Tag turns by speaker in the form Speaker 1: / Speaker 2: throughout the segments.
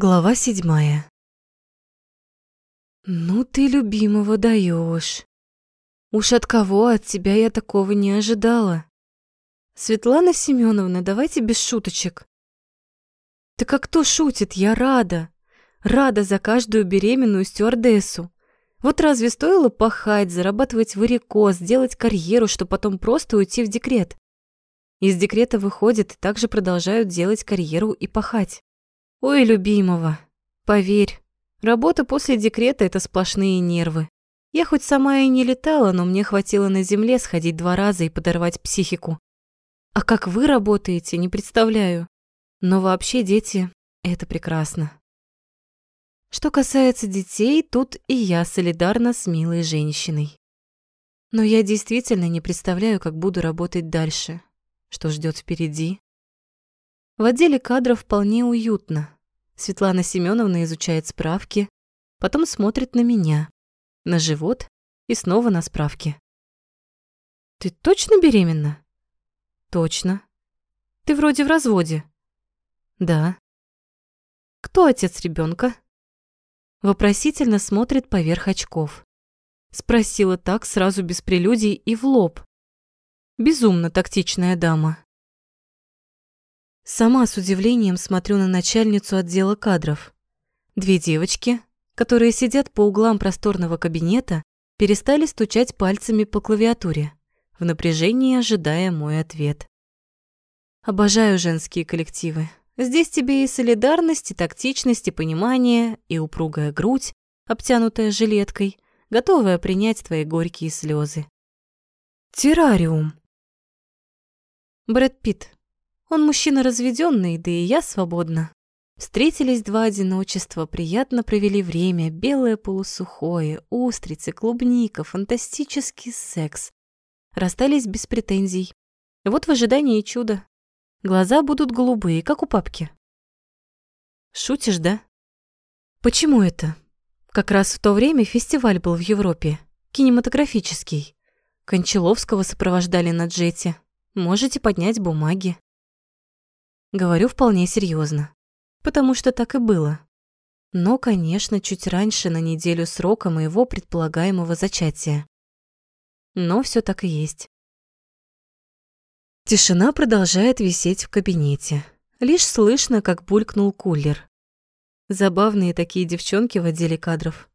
Speaker 1: Глава седьмая. «Ну ты любимого даешь. Уж от кого от тебя я такого не ожидала. Светлана Семеновна, давайте без шуточек. Да как кто шутит, я рада. Рада за каждую беременную стюардессу. Вот разве стоило пахать, зарабатывать варикоз, делать карьеру, чтобы потом просто уйти в декрет? Из декрета выходят и также продолжают делать карьеру и пахать. Ой, любимого, поверь, работа после декрета – это сплошные нервы. Я хоть сама и не летала, но мне хватило на земле сходить два раза и подорвать психику. А как вы работаете, не представляю. Но вообще дети – это прекрасно. Что касается детей, тут и я солидарна с милой женщиной. Но я действительно не представляю, как буду работать дальше, что ждет впереди. В отделе кадров вполне уютно. Светлана Семеновна изучает справки, потом смотрит на меня, на живот и снова на справки. «Ты точно беременна?» «Точно. Ты вроде в разводе». «Да». «Кто отец ребенка? Вопросительно смотрит поверх очков. Спросила так сразу без прелюдий и в лоб. Безумно тактичная дама. Сама с удивлением смотрю на начальницу отдела кадров. Две девочки, которые сидят по углам просторного кабинета, перестали стучать пальцами по клавиатуре, в напряжении ожидая мой ответ. Обожаю женские коллективы. Здесь тебе и солидарность, и тактичность, и понимание, и упругая грудь, обтянутая жилеткой, готовая принять твои горькие слезы. Террариум. Брэд Питт. Он мужчина разведенный, да и я свободна. Встретились два одиночества, приятно провели время, белое полусухое, устрицы, клубника, фантастический секс. Расстались без претензий. Вот в ожидании чуда. Глаза будут голубые, как у папки. Шутишь, да? Почему это? Как раз в то время фестиваль был в Европе, кинематографический. Кончаловского сопровождали на джете. Можете поднять бумаги. Говорю вполне серьезно, потому что так и было. Но, конечно, чуть раньше на неделю срока моего предполагаемого зачатия. Но все так и есть. Тишина продолжает висеть в кабинете. Лишь слышно, как булькнул кулер. Забавные такие девчонки в отделе кадров.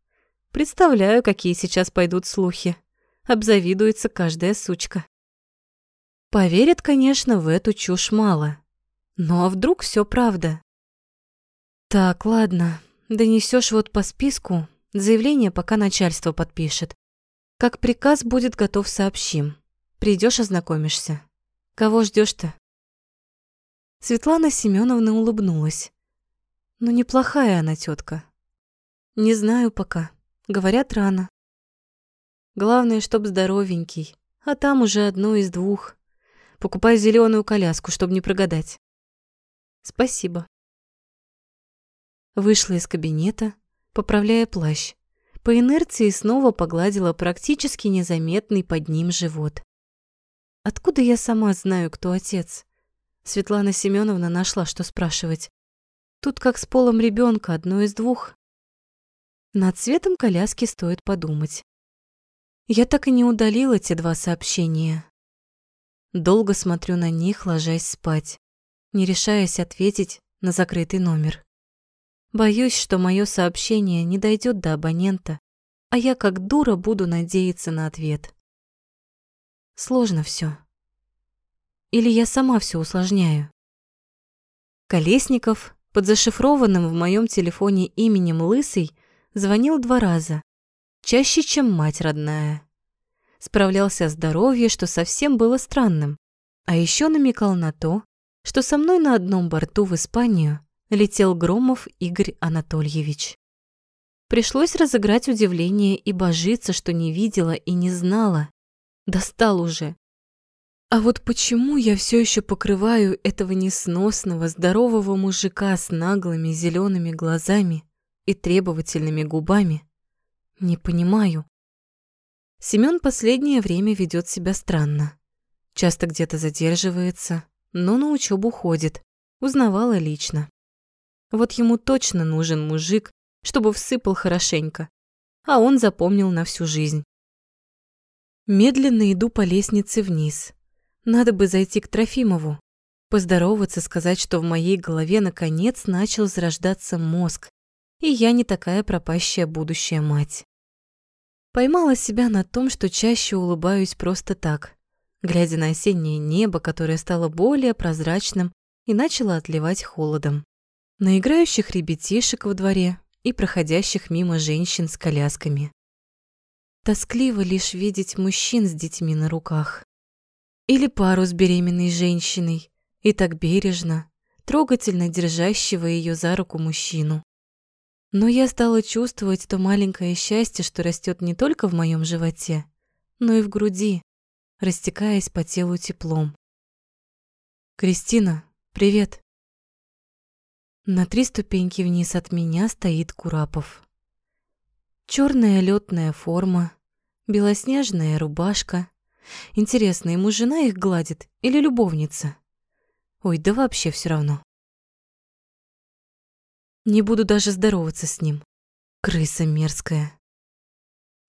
Speaker 1: Представляю, какие сейчас пойдут слухи. Обзавидуется каждая сучка. Поверят, конечно, в эту чушь мало. Ну а вдруг все правда? Так, ладно, донесешь вот по списку, заявление пока начальство подпишет. Как приказ будет готов, сообщим. Придешь, ознакомишься. Кого ждешь то Светлана Семеновна улыбнулась. Ну, неплохая она тетка. Не знаю пока. Говорят, рано. Главное, чтоб здоровенький. А там уже одно из двух. Покупай зеленую коляску, чтобы не прогадать. Спасибо. Вышла из кабинета, поправляя плащ. По инерции снова погладила практически незаметный под ним живот. Откуда я сама знаю, кто отец? Светлана Семеновна нашла, что спрашивать. Тут как с полом ребенка, одно из двух. Над цветом коляски стоит подумать. Я так и не удалила те два сообщения. Долго смотрю на них, ложась спать не решаясь ответить на закрытый номер. Боюсь, что мое сообщение не дойдет до абонента, а я как дура буду надеяться на ответ. Сложно все. Или я сама все усложняю? Колесников, под зашифрованным в моем телефоне именем Лысый, звонил два раза, чаще, чем мать родная. Справлялся о здоровье, что совсем было странным, а еще намекал на то, что со мной на одном борту в Испанию летел Громов Игорь Анатольевич. Пришлось разыграть удивление и божиться, что не видела и не знала. Достал уже. А вот почему я все еще покрываю этого несносного, здорового мужика с наглыми зелеными глазами и требовательными губами, не понимаю. Семён последнее время ведет себя странно. Часто где-то задерживается, но на учебу ходит. Узнавала лично. Вот ему точно нужен мужик, чтобы всыпал хорошенько, а он запомнил на всю жизнь. Медленно иду по лестнице вниз. Надо бы зайти к Трофимову, поздороваться, сказать, что в моей голове наконец начал зарождаться мозг, и я не такая пропащая будущая мать. Поймала себя на том, что чаще улыбаюсь просто так, глядя на осеннее небо, которое стало более прозрачным и начало отливать холодом, на играющих ребятишек во дворе и проходящих мимо женщин с колясками. Тоскливо лишь видеть мужчин с детьми на руках. Или пару с беременной женщиной, и так бережно, трогательно держащего ее за руку мужчину. Но я стала чувствовать то маленькое счастье, что растет не только в моем животе, но и в груди, растекаясь по телу теплом. «Кристина, привет!» На три ступеньки вниз от меня стоит Курапов. Черная летная форма, белоснежная рубашка. Интересно, ему жена их гладит или любовница? Ой, да вообще все равно. Не буду даже здороваться с ним. Крыса мерзкая.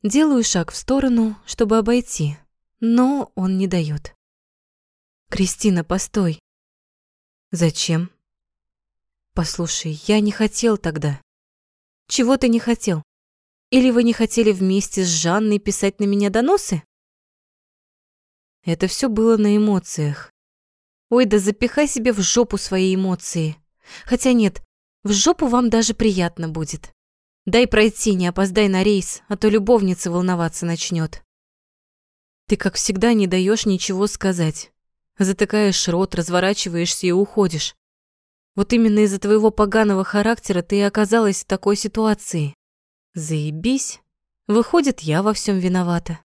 Speaker 1: Делаю шаг в сторону, чтобы обойти, но он не дает. Кристина, постой. Зачем? Послушай, я не хотел тогда. Чего ты не хотел? Или вы не хотели вместе с Жанной писать на меня доносы? Это все было на эмоциях. Ой, да запихай себе в жопу свои эмоции. Хотя нет, в жопу вам даже приятно будет. Дай пройти, не опоздай на рейс, а то любовница волноваться начнет. Ты, как всегда, не даешь ничего сказать. Затыкаешь рот, разворачиваешься и уходишь. Вот именно из-за твоего поганого характера ты и оказалась в такой ситуации. Заебись. Выходит, я во всем виновата.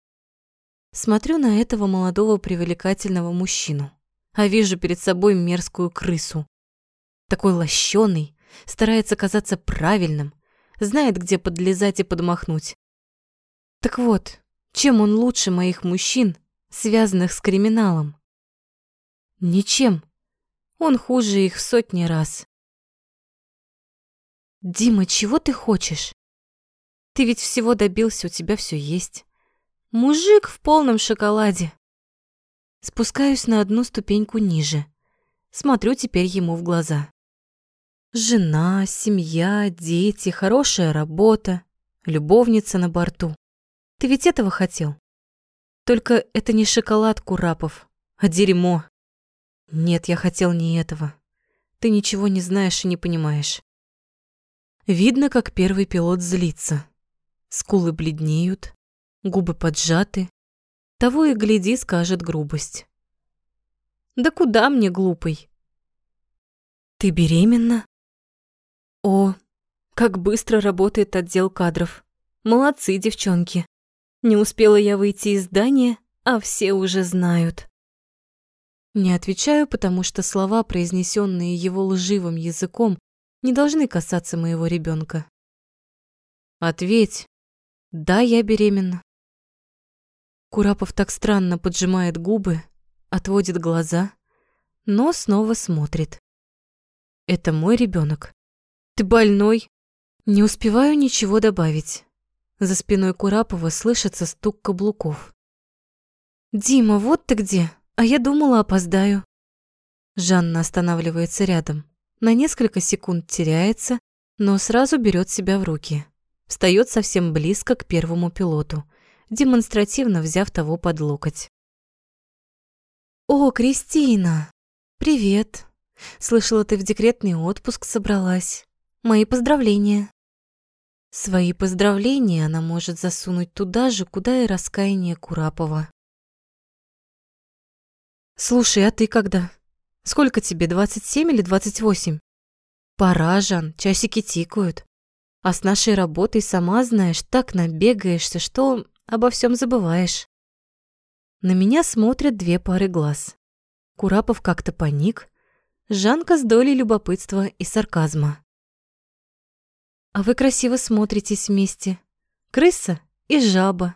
Speaker 1: Смотрю на этого молодого привлекательного мужчину а вижу перед собой мерзкую крысу. Такой лощеный, старается казаться правильным, знает, где подлезать и подмахнуть. Так вот, чем он лучше моих мужчин, связанных с криминалом? Ничем. Он хуже их в сотни раз. Дима, чего ты хочешь? Ты ведь всего добился, у тебя все есть. Мужик в полном шоколаде. Спускаюсь на одну ступеньку ниже. Смотрю теперь ему в глаза. Жена, семья, дети, хорошая работа, любовница на борту. Ты ведь этого хотел? Только это не шоколад Курапов, а дерьмо. Нет, я хотел не этого. Ты ничего не знаешь и не понимаешь. Видно, как первый пилот злится. Скулы бледнеют, губы поджаты, того и гляди, скажет грубость. Да куда мне глупый? Ты беременна? О, как быстро работает отдел кадров. Молодцы, девчонки. Не успела я выйти из здания, а все уже знают. Не отвечаю, потому что слова, произнесенные его лживым языком, не должны касаться моего ребенка. Ответь. Да, я беременна. Курапов так странно поджимает губы, отводит глаза, но снова смотрит. Это мой ребенок. Ты больной? Не успеваю ничего добавить. За спиной Курапова слышится стук каблуков. «Дима, вот ты где, а я думала, опоздаю». Жанна останавливается рядом. На несколько секунд теряется, но сразу берет себя в руки. Встает совсем близко к первому пилоту – демонстративно взяв того под локоть. «О, Кристина! Привет! Слышала, ты в декретный отпуск собралась. Мои поздравления!» Свои поздравления она может засунуть туда же, куда и раскаяние Курапова. «Слушай, а ты когда? Сколько тебе, 27 или 28? Пора, Жан, часики тикают. А с нашей работой, сама знаешь, так набегаешься, что обо всем забываешь. На меня смотрят две пары глаз. Курапов как-то паник, Жанка с долей любопытства и сарказма. А вы красиво смотритесь вместе. Крыса и жаба.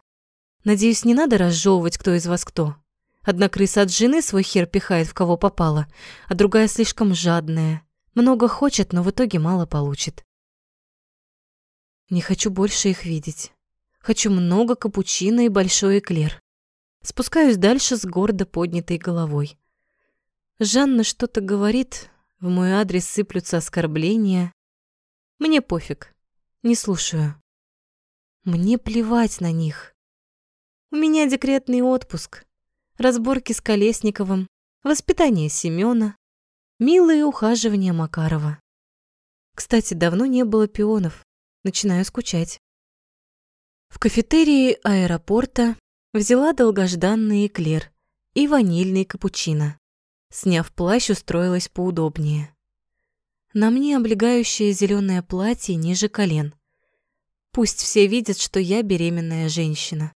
Speaker 1: Надеюсь, не надо разжевывать, кто из вас кто. Одна крыса от жены свой хер пихает в кого попало, а другая слишком жадная. Много хочет, но в итоге мало получит. Не хочу больше их видеть. Хочу много капучино и большой эклер. Спускаюсь дальше с гордо поднятой головой. Жанна что-то говорит, в мой адрес сыплются оскорбления. Мне пофиг, не слушаю. Мне плевать на них. У меня декретный отпуск, разборки с Колесниковым, воспитание Семёна, милые ухаживания Макарова. Кстати, давно не было пионов, начинаю скучать. В кафетерии аэропорта взяла долгожданный эклер и ванильный капучино. Сняв плащ, устроилась поудобнее. На мне облегающее зеленое платье ниже колен. Пусть все видят, что я беременная женщина.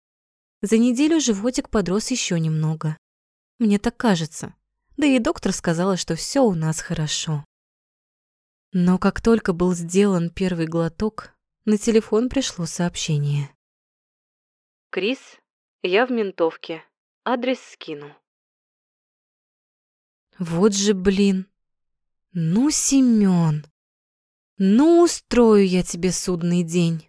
Speaker 1: За неделю животик подрос еще немного. Мне так кажется. Да и доктор сказала, что все у нас хорошо. Но как только был сделан первый глоток, на телефон пришло сообщение. «Крис, я в ментовке. Адрес скину». Вот же, блин. Ну, Семён, ну, устрою я тебе судный день.